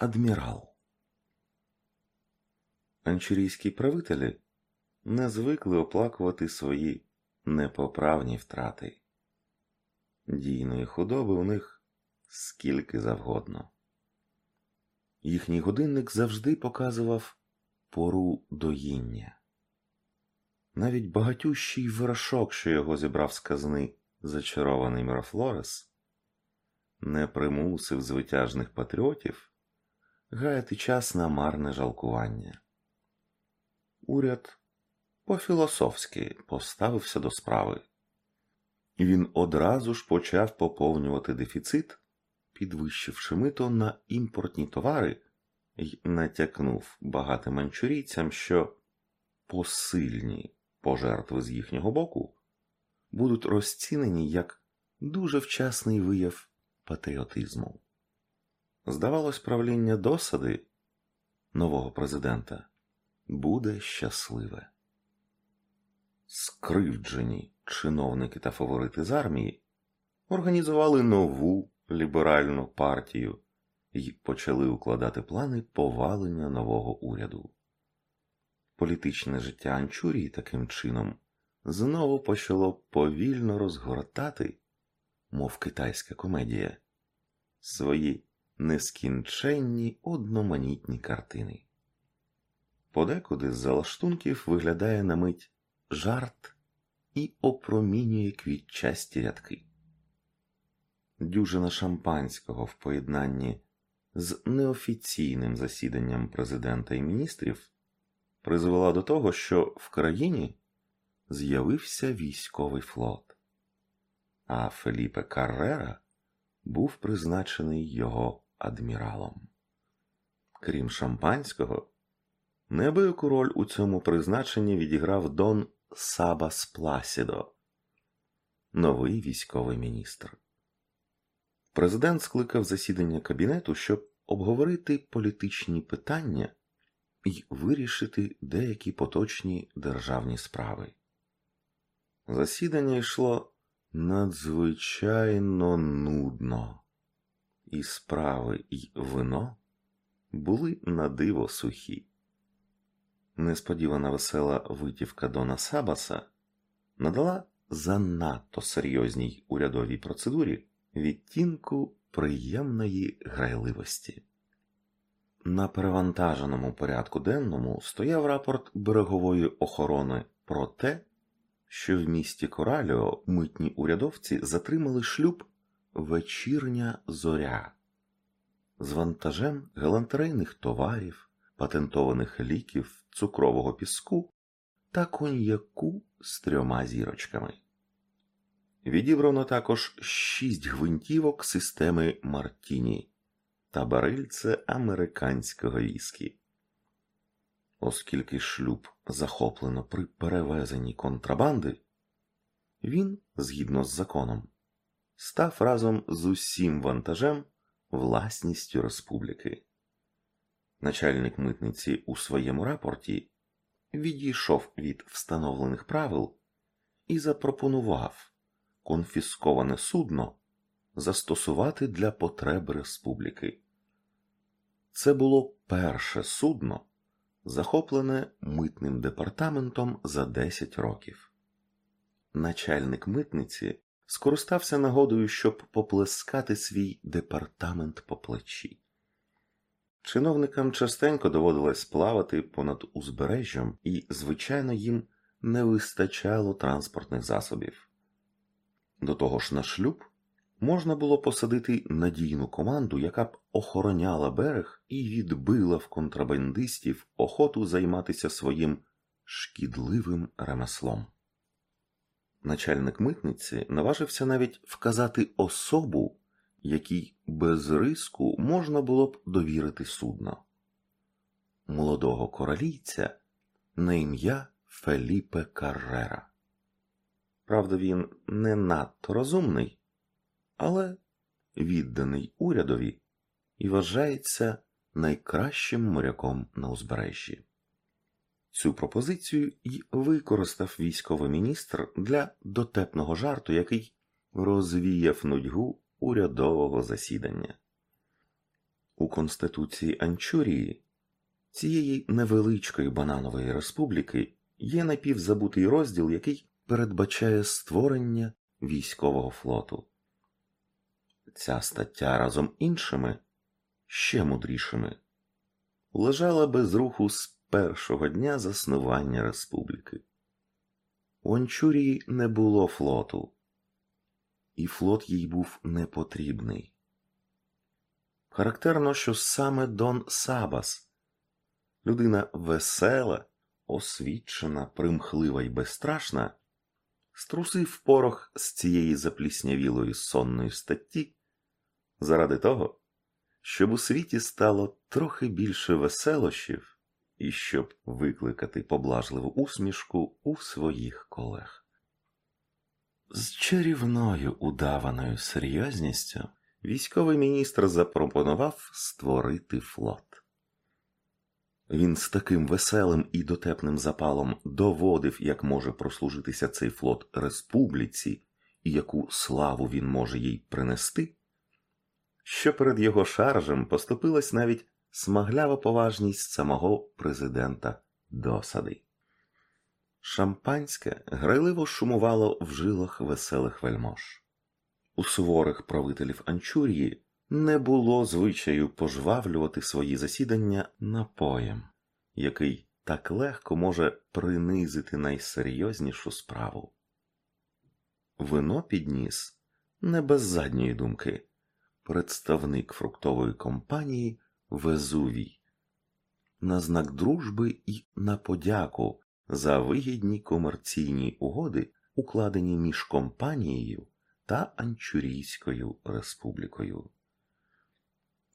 адмірал. Анчурійські правителі не звикли оплакувати свої непоправні втрати. Дійної худоби у них скільки завгодно. Їхній годинник завжди показував пору доїння. Навіть багатющий вирошок, що його зібрав з казни зачарований Мірафлорес, не примусив звитяжних патріотів гаяти час на марне жалкування. Уряд по-філософськи поставився до справи. Він одразу ж почав поповнювати дефіцит, підвищивши мито на імпортні товари, і натякнув багатим манчурійцям, що посильні пожертви з їхнього боку будуть розцінені як дуже вчасний вияв патріотизму. Здавалось, правління досади нового президента буде щасливе. Скривджені чиновники та фаворити з армії організували нову ліберальну партію і почали укладати плани повалення нового уряду. Політичне життя Анчурії таким чином знову почало повільно розгортати, мов китайська комедія, свої нескінченні одноманітні картини. Подекуди з залаштунків виглядає на мить жарт і опромінює квітчасті рядки. Дюжина шампанського в поєднанні з неофіційним засіданням президента і міністрів призвела до того, що в країні з'явився військовий флот, а Феліпе Каррера був призначений його адміралом. Крім шампанського, неабияку роль у цьому призначенні відіграв Дон Сабас Пласідо, новий військовий міністр. Президент скликав засідання кабінету, щоб обговорити політичні питання і вирішити деякі поточні державні справи. Засідання йшло надзвичайно нудно, і справи й вино були на диво сухі. Несподівана весела витівка Дона Сабаса надала занадто серйозній урядовій процедурі відтінку приємної грайливості. На перевантаженому порядку денному стояв рапорт берегової охорони про те, що в місті Кораліо митні урядовці затримали шлюб вечірня зоря з вантажем галантерейних товарів, патентованих ліків, цукрового піску та коньяку з трьома зірочками. Відібрано також шість гвинтівок системи Мартіні та барильце американського віскі. Оскільки шлюб захоплено при перевезенні контрабанди, він, згідно з законом, став разом з усім вантажем власністю республіки. Начальник митниці у своєму рапорті відійшов від встановлених правил і запропонував конфісковане судно застосувати для потреб республіки. Це було перше судно, захоплене митним департаментом за 10 років. Начальник митниці скористався нагодою, щоб поплескати свій департамент по плечі. Чиновникам частенько доводилось плавати понад узбережжям, і, звичайно, їм не вистачало транспортних засобів. До того ж, на шлюб можна було посадити надійну команду, яка б охороняла берег і відбила в контрабандистів охоту займатися своїм шкідливим ремеслом. Начальник митниці наважився навіть вказати особу, якій без риску можна було б довірити судно. Молодого королійця на ім'я Феліпе Каррера. Правда, він не надто розумний, але відданий урядові і вважається найкращим моряком на узбережжі. Цю пропозицію й використав військовий міністр для дотепного жарту, який розвіяв нудьгу урядового засідання. У Конституції Анчурії, цієї невеличкої бананової республіки, є напівзабутий розділ, який передбачає створення військового флоту. Ця стаття разом іншими, ще мудрішими, лежала без руху з першого дня заснування республіки. У Анчурії не було флоту, і флот їй був непотрібний. Характерно, що саме Дон Сабас, людина весела, освічена, примхлива і безстрашна, струсив порох з цієї запліснявілої сонної статті заради того, щоб у світі стало трохи більше веселощів і щоб викликати поблажливу усмішку у своїх колег. З чарівною удаваною серйозністю військовий міністр запропонував створити флот. Він з таким веселим і дотепним запалом доводив, як може прослужитися цей флот республіці і яку славу він може їй принести, що перед його шаржем поступилась навіть смаглява поважність самого президента досади. Шампанське грайливо шумувало в жилах веселих вельмож. У суворих правителів Анчурії не було звичаю пожвавлювати свої засідання напоєм, який так легко може принизити найсерйознішу справу. Вино підніс не без задньої думки представник фруктової компанії Везувій, на знак дружби і на подяку за вигідні комерційні угоди, укладені між компанією та Анчурійською республікою.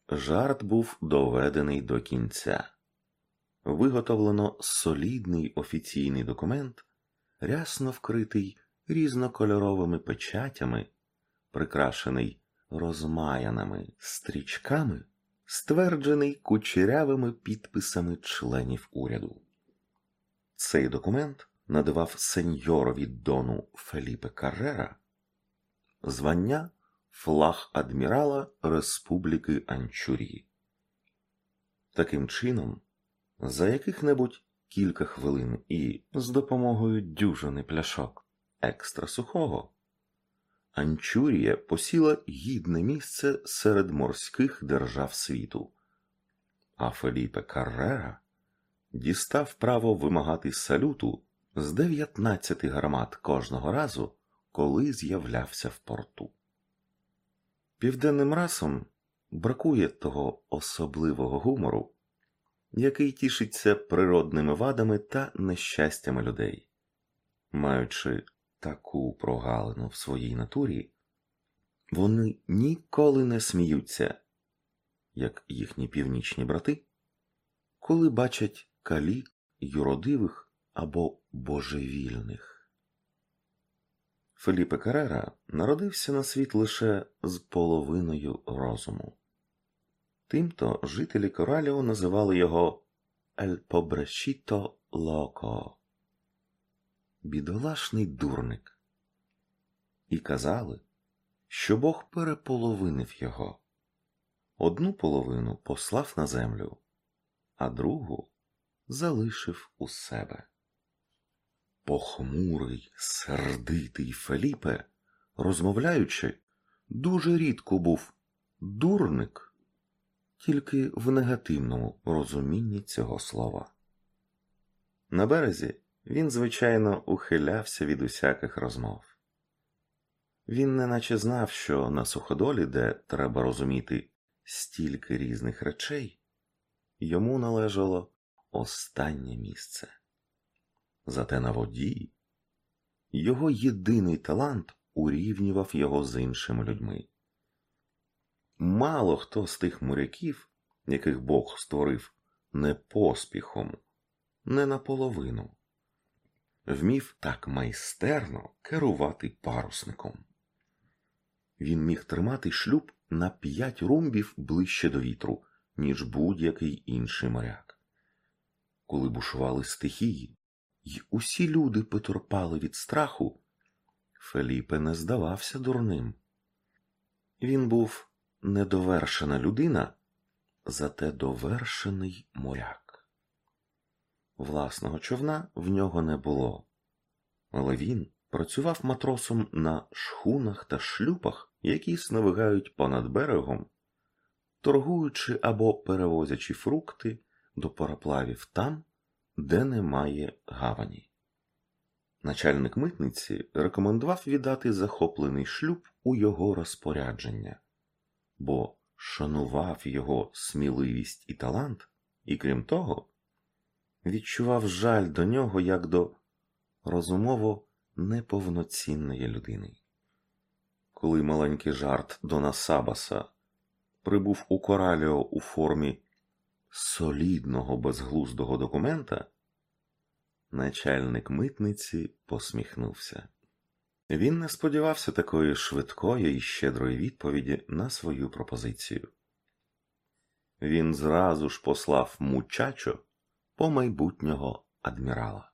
Жарт був доведений до кінця. Виготовлено солідний офіційний документ, рясно вкритий різнокольоровими печатями, прикрашений розмаяними стрічками, стверджений кучерявими підписами членів уряду. Цей документ надавав сеньорові дону Феліпе Каррера звання флаг адмірала Республіки Анчурії. Таким чином, за яких-небудь кілька хвилин і з допомогою дюжини пляшок екстра сухого, Анчурія посіла гідне місце серед морських держав світу, а Феліпе Каррера дістав право вимагати салюту з 19 гармат кожного разу, коли з'являвся в порту. Південним расом бракує того особливого гумору, який тішиться природними вадами та нещастями людей. Маючи таку прогалину в своїй натурі, вони ніколи не сміються, як їхні північні брати, коли бачать калік, юродивих або божевільних. Феліпе Карера народився на світ лише з половиною розуму. Тимто жителі Кораліо називали його «El pobrecito loco» бідолашний дурник, і казали, що Бог переполовинив його. Одну половину послав на землю, а другу залишив у себе. Похмурий, сердитий Феліпе, розмовляючи, дуже рідко був дурник, тільки в негативному розумінні цього слова. На березі він, звичайно, ухилявся від усяких розмов. Він неначе знав, що на суходолі, де треба розуміти стільки різних речей, йому належало останнє місце. Зате на воді його єдиний талант урівнював його з іншими людьми. Мало хто з тих моряків, яких Бог створив не поспіхом, не наполовину, вмів так майстерно керувати парусником. Він міг тримати шлюб на п'ять румбів ближче до вітру, ніж будь-який інший моряк. Коли бушували стихії, й усі люди потерпали від страху, Феліпе не здавався дурним. Він був недовершена людина, зате довершений моряк. Власного човна в нього не було, але він працював матросом на шхунах та шлюпах, які сновигають понад берегом, торгуючи або перевозячи фрукти до пароплавів там, де немає гавані. Начальник митниці рекомендував віддати захоплений шлюб у його розпорядження, бо шанував його сміливість і талант, і крім того, відчував жаль до нього як до розумово неповноцінної людини. Коли маленький жарт Дона Сабаса прибув у Кораліо у формі солідного безглуздого документа, начальник митниці посміхнувся. Він не сподівався такої швидкої і щедрої відповіді на свою пропозицію. Він зразу ж послав мучачо по майбутнього адмірала.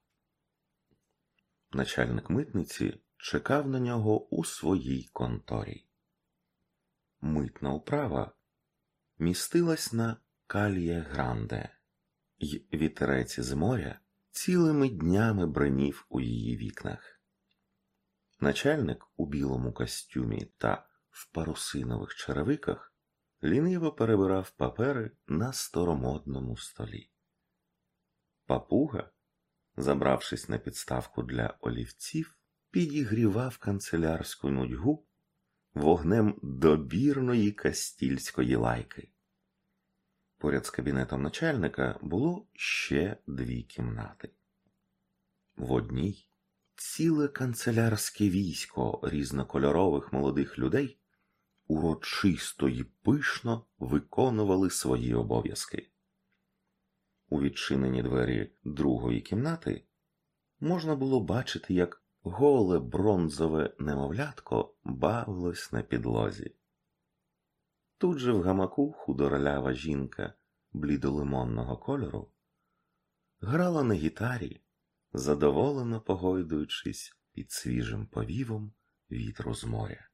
Начальник митниці чекав на нього у своїй конторі. Митна управа містилась на Кальє Гранде, й вітерець з моря цілими днями бренів у її вікнах. Начальник у білому костюмі та в парусинових черевиках ліниво перебирав папери на старомодному столі. Папуга, забравшись на підставку для олівців, підігрівав канцелярську нудьгу вогнем добірної кастільської лайки. Поряд з кабінетом начальника було ще дві кімнати. В одній ціле канцелярське військо різнокольорових молодих людей урочисто й пишно виконували свої обов'язки. У відчинені двері другої кімнати можна було бачити, як голе бронзове немовлятко бавилось на підлозі. Тут же в гамаку худорлява жінка блідолимонного кольору грала на гітарі, задоволено погойдуючись під свіжим повівом вітру з моря.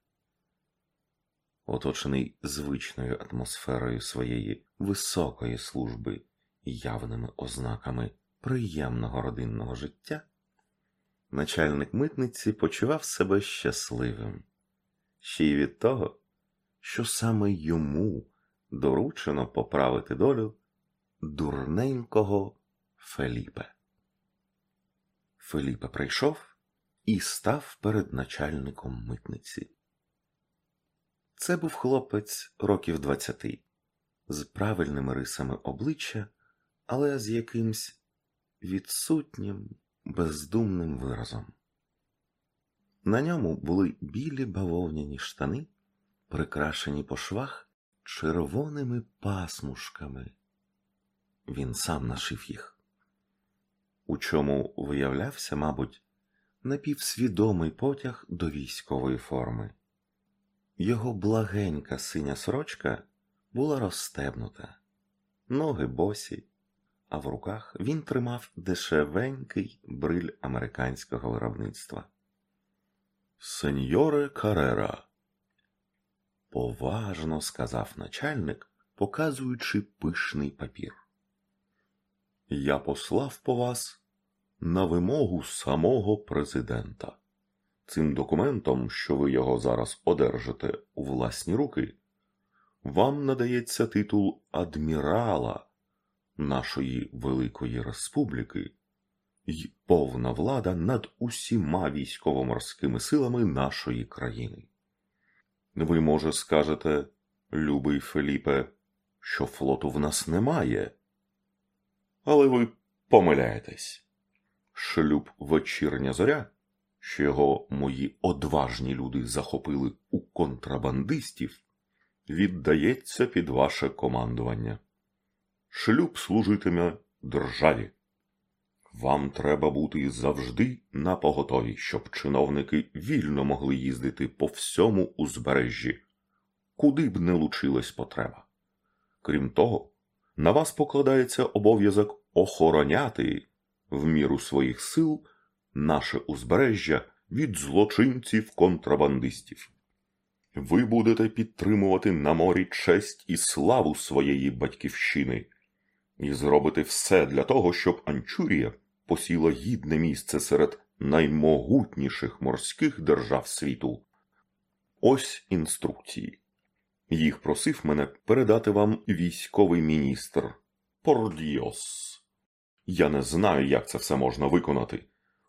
Оточений звичною атмосферою своєї високої служби явними ознаками приємного родинного життя, начальник митниці почував себе щасливим, ще й від того, що саме йому доручено поправити долю дурненького Феліпе. Феліпе прийшов і став перед начальником митниці. Це був хлопець років двадцяти, з правильними рисами обличчя, але з якимсь відсутнім, бездумним виразом. На ньому були білі бавовняні штани, прикрашені по швах червоними пасмушками. Він сам нашив їх, у чому виявлявся, мабуть, напівсвідомий потяг до військової форми. Його благенька синя сорочка була розстебнута, ноги босі, а в руках він тримав дешевенький бриль американського виробництва. Сеньоре Карера, поважно сказав начальник, показуючи пишний папір. Я послав по вас на вимогу самого президента. Цим документом, що ви його зараз одержите у власні руки, вам надається титул адмірала нашої Великої Республіки й повна влада над усіма військово-морськими силами нашої країни. Ви, може, скажете, любий Феліпе, що флоту в нас немає, але ви помиляєтесь. Шлюб вечірня зоря що його мої одважні люди захопили у контрабандистів, віддається під ваше командування. Шлюб служитиме державі. Вам треба бути завжди на поготові, щоб чиновники вільно могли їздити по всьому узбережжі, куди б не лучилась потреба. Крім того, на вас покладається обов'язок охороняти в міру своїх сил наше узбережжя від злочинців контрабандистів. ви будете підтримувати на морі честь і славу своєї батьківщини і зробите все для того, щоб Анчурія посіла гідне місце серед наймогутніших морських держав світу. Ось інструкції. Їх просив мене передати вам військовий міністр Пордіос. Я не знаю, як це все можна виконати,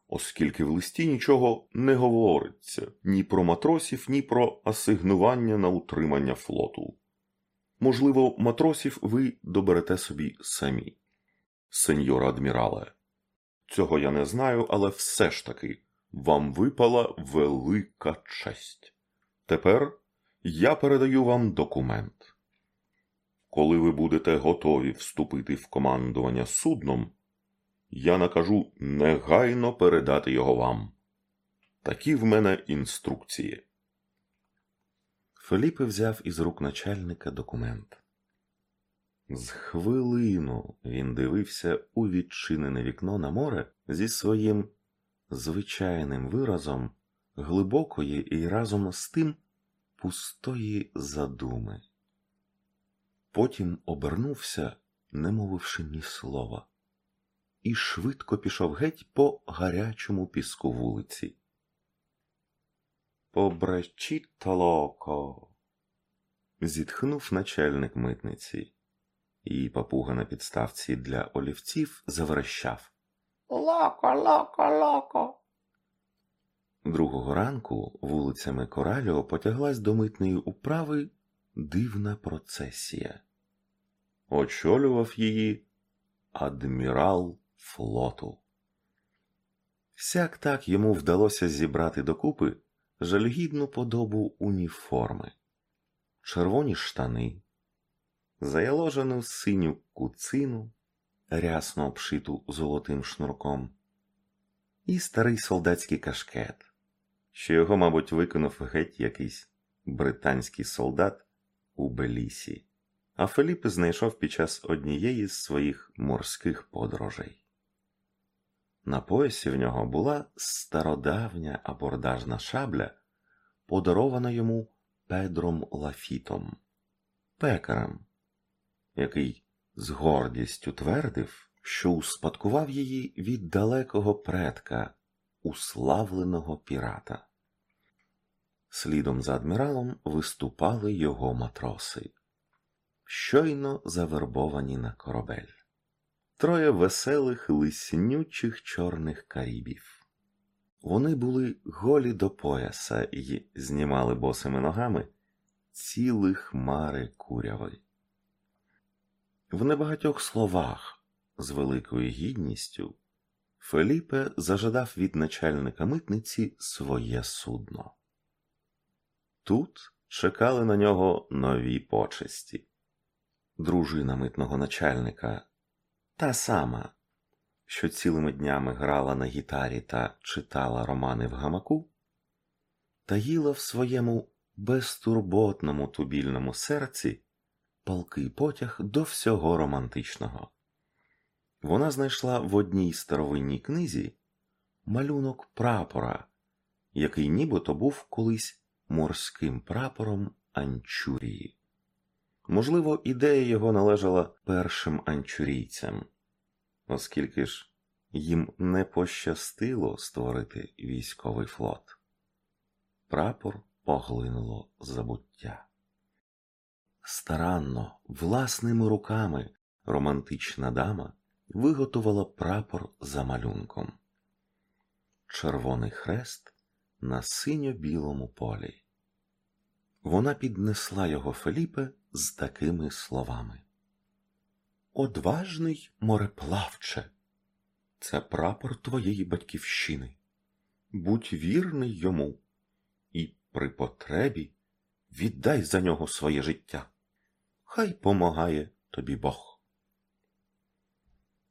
оскільки в листі нічого не говориться ні про матросів, ні про асигнування на утримання флоту. Можливо, матросів ви доберете собі самі, сеньора адмірале. Цього я не знаю, але все ж таки вам випала велика честь. Тепер я передаю вам документ. Коли ви будете готові вступити в командування судном, я накажу негайно передати його вам. Такі в мене інструкції. Феліпе взяв із рук начальника документ. З хвилину він дивився у відчинене вікно на море зі своїм звичайним виразом глибокої і разом з тим пустої задуми. Потім обернувся, не мовивши ні слова, і швидко пішов геть по гарячому піску вулиці. Побречіто локо. зітхнув начальник митниці, і папуга на підставці для олівців заверещав. Локо, локо, локо. Другого ранку вулицями Кораліо потяглась до митної управи дивна процесія. Очолював її адмірал флоту. Сяк так йому вдалося зібрати докупи жалюгідну подобу уніформи, червоні штани, заяложену синю куцину, рясно обшиту золотим шнурком, і старий солдатський кашкет, що його, мабуть, виконав геть якийсь британський солдат у Белісі, а Феліпе знайшов під час однієї з своїх морських подорожей. На поясі в нього була стародавня абордажна шабля, подарована йому Педром Лафітом, пекарем, який з гордістю твердив, що успадкував її від далекого предка, уславленого пірата. Слідом за адміралом виступали його матроси, щойно завербовані на корабель троє веселих лиснючих чорних карібів. Вони були голі до пояса і знімали босими ногами цілі хмари куряви. В небагатьох словах з великою гідністю Феліпе зажадав від начальника митниці своє судно. Тут чекали на нього нові почесті. Дружина митного начальника та сама, що цілими днями грала на гітарі та читала романи в гамаку, таїла в своєму безтурботному тубільному серці палкий потяг до всього романтичного. Вона знайшла в одній старовинній книзі малюнок прапора, який нібито був колись морським прапором Анчурії. Можливо, ідея його належала першим анчурійцям, оскільки ж їм не пощастило створити військовий флот. Прапор поглинуло забуття. Старанно, власними руками романтична дама виготовила прапор за малюнком. Червоний хрест на синьо-білому полі. Вона піднесла його Феліпе з такими словами. Одважний мореплавче, це прапор твоєї батьківщини. Будь вірний йому і при потребі віддай за нього своє життя. Хай помагає тобі Бог.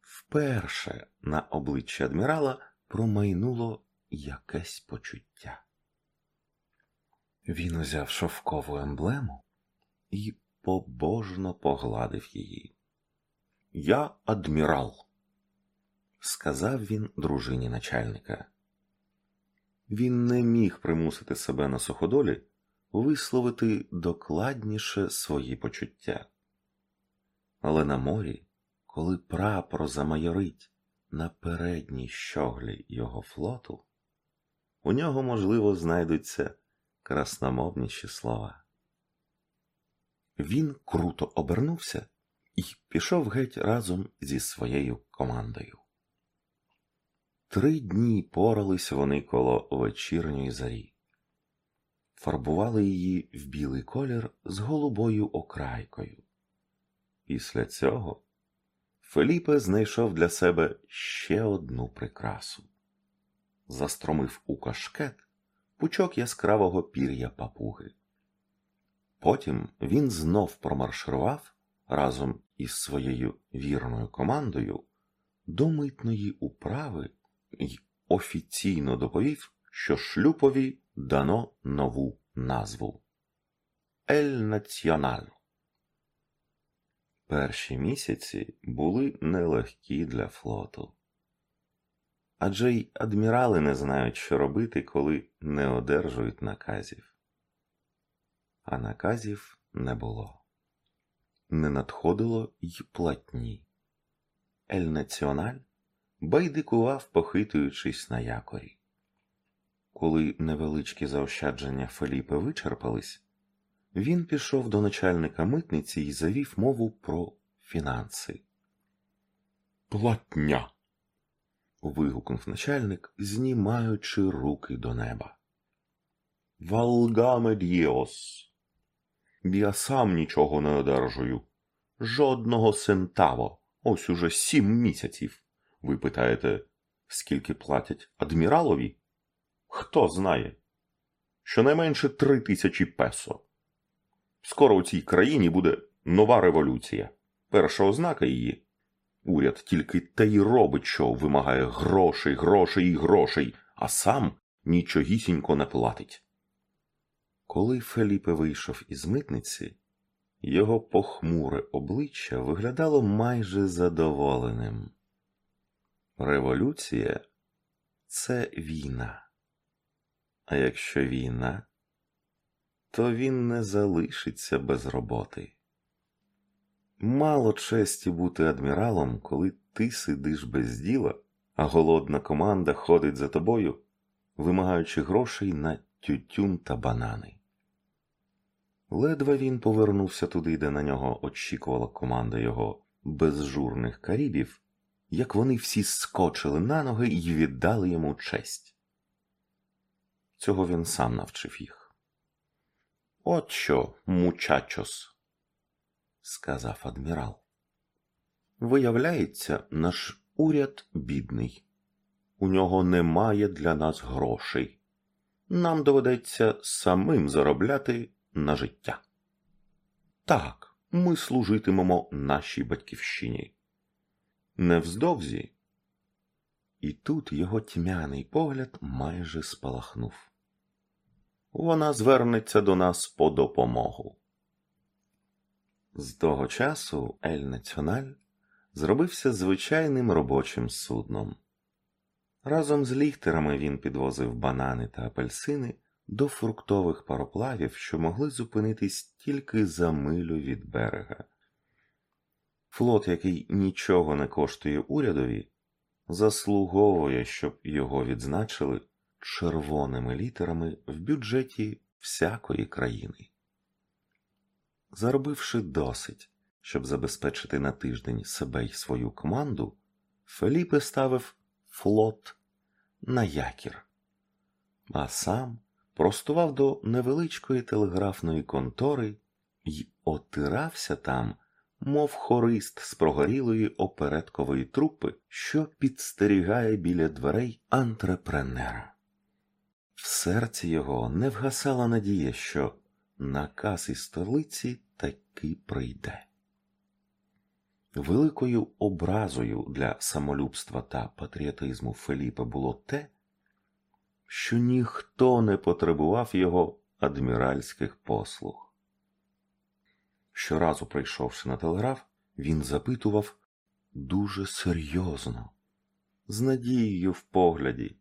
Вперше на обличчі адмірала промайнуло якесь почуття. Він узяв шовкову емблему і побожно погладив її. Я адмірал, сказав він дружині начальника. Він не міг примусити себе на суходолі висловити докладніше свої почуття. Але на морі, коли прапор замайорить на передній щоглі його флоту, у нього, можливо, знайдуться красномовніші слова. Він круто обернувся і пішов геть разом зі своєю командою. Три дні порались вони коло вечірньої зарі, фарбували її в білий колір з голубою окрайкою. Після цього Феліпе знайшов для себе ще одну прикрасу застромив у кашкет пучок яскравого пір'я папуги. Потім він знов промарширував разом із своєю вірною командою до митної управи і офіційно доповів, що шлюпові дано нову назву Ель Національ. Перші місяці були нелегкі для флоту. Адже й адмірали не знають, що робити, коли не одержують наказів. А наказів не було, не надходило й платні. Ель Національ байдикував, похитуючись на якорі. Коли невеличкі заощадження Феліпе вичерпались, він пішов до начальника митниці і завів мову про фінанси. Платня. Вигукнув начальник, знімаючи руки до неба. Валгаме діос. Я сам нічого не одержую. Жодного сентаво. Ось уже сім місяців. Ви питаєте, скільки платять адміралові? Хто знає? Щонайменше три тисячі песо. Скоро у цій країні буде нова революція. Перша ознака її уряд тільки те й робить, що вимагає грошей, грошей і грошей, а сам нічогісінько не платить. Коли Феліпе вийшов із митниці, його похмуре обличчя виглядало майже задоволеним. Революція це війна. А якщо війна, то він не залишиться без роботи. Мало честі бути адміралом, коли ти сидиш без діла, а голодна команда ходить за тобою, вимагаючи грошей на тютюн та банани. Ледве він повернувся туди, де на нього очікувала команда його безжурних карібів, як вони всі скочили на ноги і віддали йому честь. Цього він сам навчив їх. От що, мучачос, сказав адмірал. Виявляється, наш уряд бідний. У нього немає для нас грошей. Нам доведеться самим заробляти на життя. Так, ми служитимемо нашій батьківщині. Невздовзі. І тут його тьмяний погляд майже спалахнув. Вона звернеться до нас по допомогу. З того часу Ель Національ зробився звичайним робочим судном. Разом з ліхтерами він підвозив банани та апельсини до фруктових пароплавів, що могли зупинитись тільки за милю від берега. Флот, який нічого не коштує урядові, заслуговує, щоб його відзначили червоними літерами в бюджеті всякої країни. Заробивши досить, щоб забезпечити на тиждень себе й свою команду, Феліпе ставив флот на якір, а сам простував до невеличкої телеграфної контори й отирався там, мов хорист з прогорілої опереткової трупи, що підстерігає біля дверей антрепренера. В серці його не вгасала надія, що наказ із столиці таки прийде. Великою образою для самолюбства та патріотизму Феліпа було те, що ніхто не потребував його адміральських послуг. Щоразу, прийшовши на телеграф, він запитував дуже серйозно, з надією в погляді,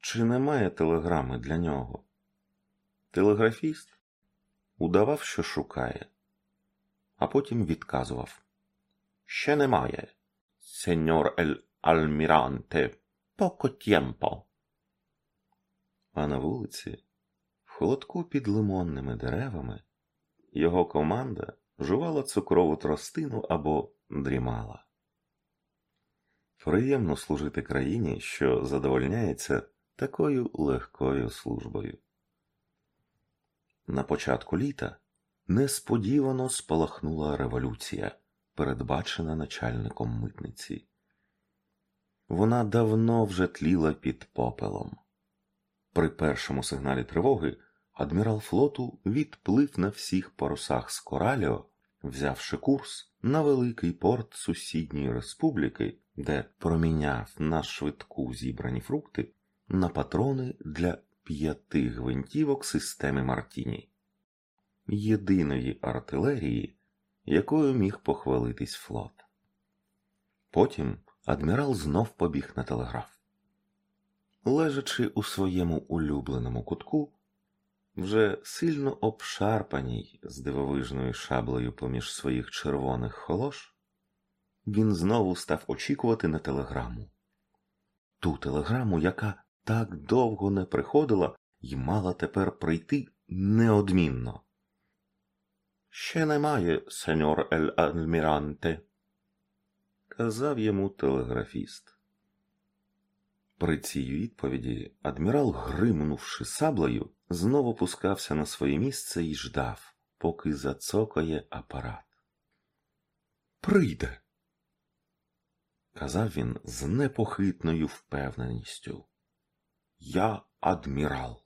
чи немає телеграми для нього. Телеграфіст удавав, що шукає, а потім відказував. Ще немає. Сеньор ель Альміранте, поко тємпо. А на вулиці, в холодку під лимонними деревами, його команда жувала цукрову тростину або дрімала. Приємно служити країні, що задовольняється такою легкою службою. На початку літа несподівано спалахнула революція, передбачена начальником митниці. Вона давно вже тліла під попелом. При першому сигналі тривоги адмірал флоту відплив на всіх парусах з Кораліо, взявши курс на великий порт сусідньої республіки, де проміняв на швидку зібрані фрукти на патрони для п'яти гвинтівок системи Мартіні, єдиної артилерії, якою міг похвалитись флот. Потім адмірал знов побіг на телеграф. Лежачи у своєму улюбленому кутку, вже сильно обшарпаній з дивовижною шаблею поміж своїх червоних холош, він знову став очікувати на телеграму. Ту телеграму, яка так довго не приходила і мала тепер прийти неодмінно. Ще немає, сеньор ель Альміранте, казав йому телеграфіст. При цій відповіді адмірал, гримнувши саблею, знову пускався на своє місце і ждав, поки зацокає апарат. Прийде, казав він з непохитною впевненістю. Я адмірал.